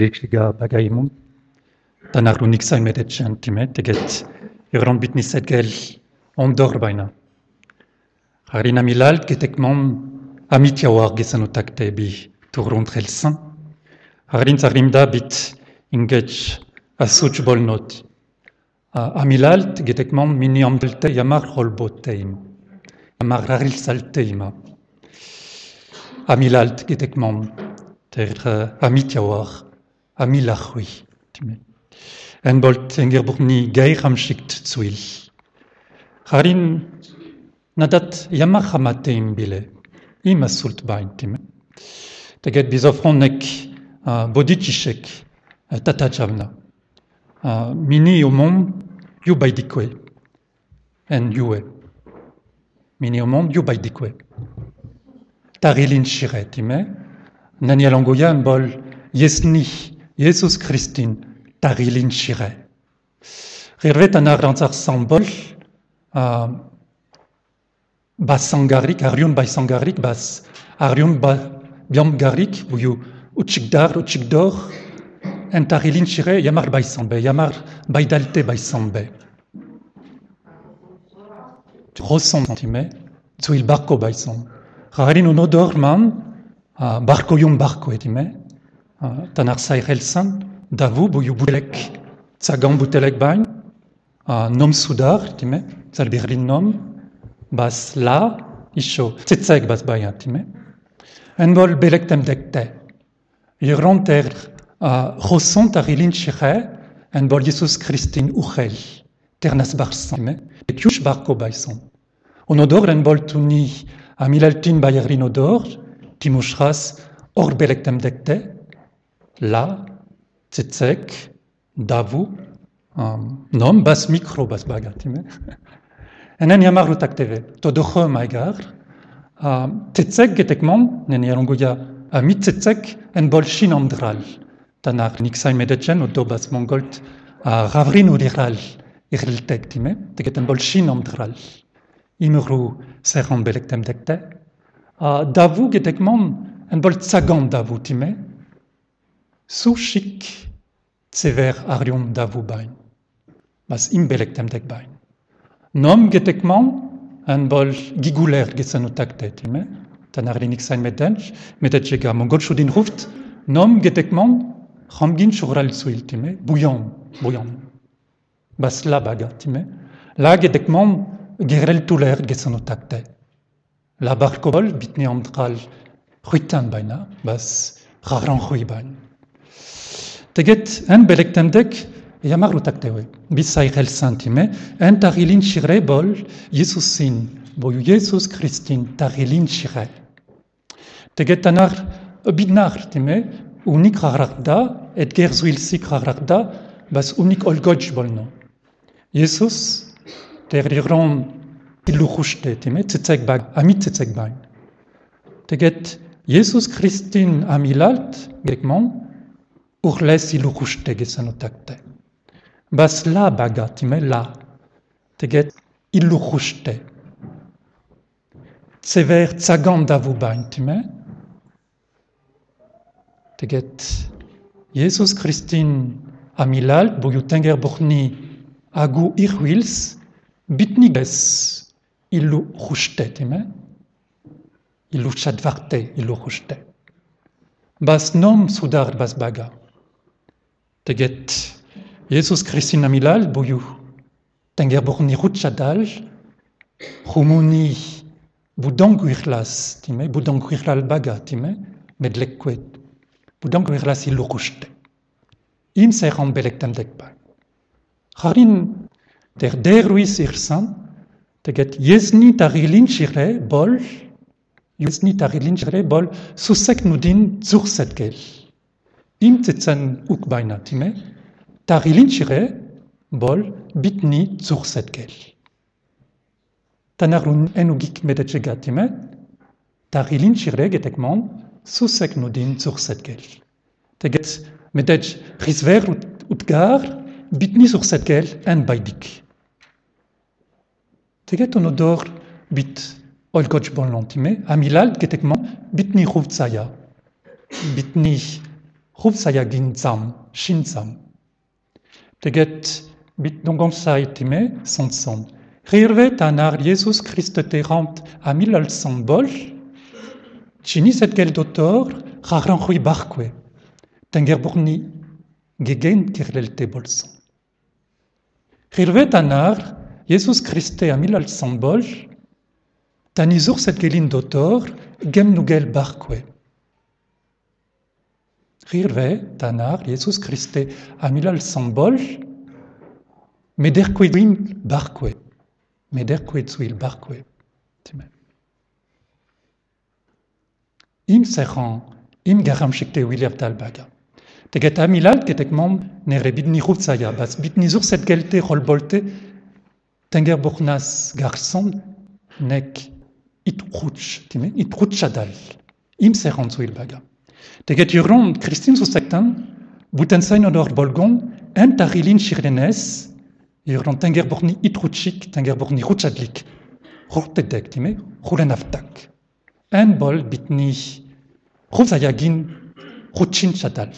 Echiga bagaimun. Tanar unik sai medet chantime teget iron bitni setgel ondor baina. Harina milalt getekmon amitia war gesanu takte bi turun trelsan. Harin zarimda bit ingech asuch bolnot. Amilalt getekmon mini amdelte yamar holboteim. Yamar raril salteima. Amilalt getekmon ter amitia war amilachui. En bolt enger burni geir zuil. Harin nadat yamar hamateim bile. Ima sult bain time. Teget bizofronek bodicishek tatachavna. Mini omon yu baidikwe. En yue. Mini. Tarilin shiret time. Nani langoya bol yesni Jesus Christin tarilin shire. Rirvet an arrantzar sambol bas sangarik, arion bai sangarik, bas arion ba biam garik, buyu uchikdar, uchikdor, en tarilin shire yamar bai sambe, yamar bai dalte bai sambe. Ressentime, zuil barko bai sam. Rarin un odor man, barko yum barko etime, tanar sairelsan, davu buyu bulek, tsagan butelek bain, nom sudar, time, zalbirlin nom, bas la, isho, tsetzek bas bayan, time. En bol belek tem dekte. Iron ter rosont arilin shire, en bol Jesus Christin uchel, ter nas barsan, time, et barko baison. On odor en bol tuni a milaltin bayerin odor, timushras, or belek tem dekte, la, tzetzek, davu, um, nom bas micro bas bagatime. Enen yamar lutak teve, to docho maigar, tzetzek getekmon, nen yarongoya, a mit tzetzek en bol shin amdral. Tanar niksai medetchen, o do bas mongolt, ravrin uriral, irltek time. Imru serran belek tem dekte. Davu getekmon, en bol tsagan davu time, Sushik tsever arion davu bain. Bas imbelek temdek bain. Nom getekman an bol giguler gesanu takte time. Tan arlinik sain medenj, medet jega mongol shudin ruft. Nom getekman ramgin shural suil time. Bouillon, bouillon. Bas la baga time. La getekman gerel tuler gesanu takte. La barkobol bitni amdral ruitan baina. Bas raran rui bain. Teget en belek temdek yamar utaktewe. Bisai rel santime en tarilin shire bol Jesusin bo Jesus Christin tarilin shire. Teget tanar bidnar time unik rarda et gerzuil sik rarda bas unik olgoj bolno. Jesus der iron illu khushte time tzetzek bag amit tzetzek bag. Teget Jesus Christin amilalt gekmon urles ilu kuste gesanu takte. Bas la bagat, ime la, teget ilu kuste. Tsever tsagan davu bain, time. Teget Jesus Christin amilal, boyu tenger burni agu irwils, bitni bes ilu kuste, time. Ilu chadvarte, ilu kuste. Bas nom sudar bas baga. Teget. Jesus Christin amilal boyu tenger borni rutchadal rumuni budangu irlas time. Budangu irlal baga time. Medlekwet budangu irlas ilu rushte im se ram belek tem dekpa harin der deruis irsan teget yesni tarilin shire bol. Yesni tarilin shire bol. Susek nudin zurset gel im tzitzen uk baina time, tarilin shire bol bitni zurset gel. Tanarun enugik medetchega time, tarilin shire getekmon susek nudin zurset gel. Teget medetch risver ut, utgar bitni zurset gel en baidik. Teget on odor bit olgoch bon lantime, amilal getekmon bitni ruvtsaya, bitni Ruf sayagin zam, shin zam. Teget bit dongom saitime, son son. Rirvet anar Jesus Christ terant a milal bol, chini set gel dotor, ragran rui barque. Tenger gegen kirlelte bolson. Rirvet anar Jesus Christ a milal bol, tanizur set gelin dotor, gem nugel barque. Rirve, tanar, Jesus Christe, amilal sambol, mederqueduim barque, mederqueduil barque. Im seran, im garam shikte William Talbaga. Teget amilal ketek mom nere bidni rufzaya, bas bitni zur set gelte rolbolte, tenger burnas garçon, nek itruch, time, itruchadal. Im seran zuil baga. Teget juron Christine Sussektan, butensain odor bolgon, en tarilin shirlenes, juron tenger borni itruchik, tenger borni ruchadlik, rortedek, time, rulen aftak. En bol bitni rufzayagin ruchin chadal.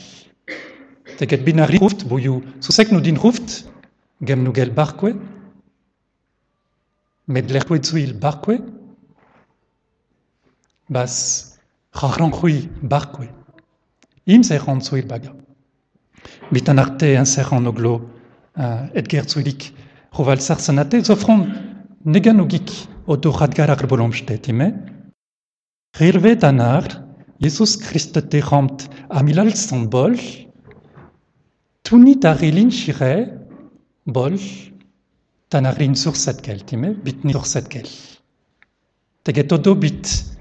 Teget binari ruft, boyu susek nu din ruft, gem nu gel barque, med lerkwe zuil barque, bas rachran chui barque. Im serran zuil baga. Bitan arte un serran oglo Edger zuilik roval sarsanate zofron neganogik o do radgar ar bolomstet ime. Rirve danar Jesus Christ te ramt amilal san bol tuni tarilin shire bol tanarin sur set kel time bitni sur set kel. Teget odo bit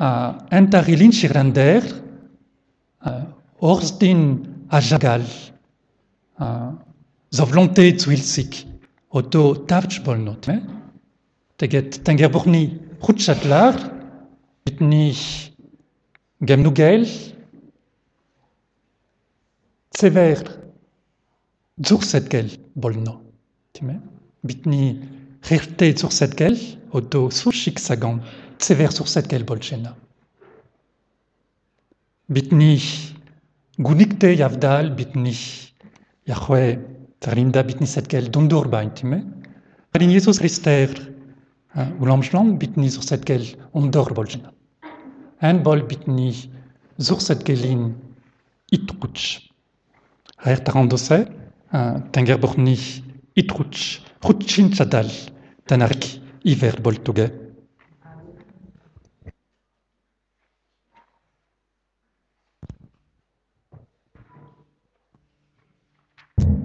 uh, en tarilin shirander uh, Orsdin a jagal, uh, zo vlonte zuilsik, oto tavch bolnot, me? Teget tenger burni rutschatlar, bitni gemnugel, sever zursetgel bolno? Bitni rirte zursetgel, oto surshik sagan, sever sursetgel bolchena. Bitni gunikte yavdal bitni Yahweh tarinda bitni setkel dundur baintime. Rin Jesus rister ulamshlam bitni sur setkel undor boljina. En bol bitni sur setkelin itruch. Aer tarandose tenger borni. Rutchin chadal tanarki iver boltoge.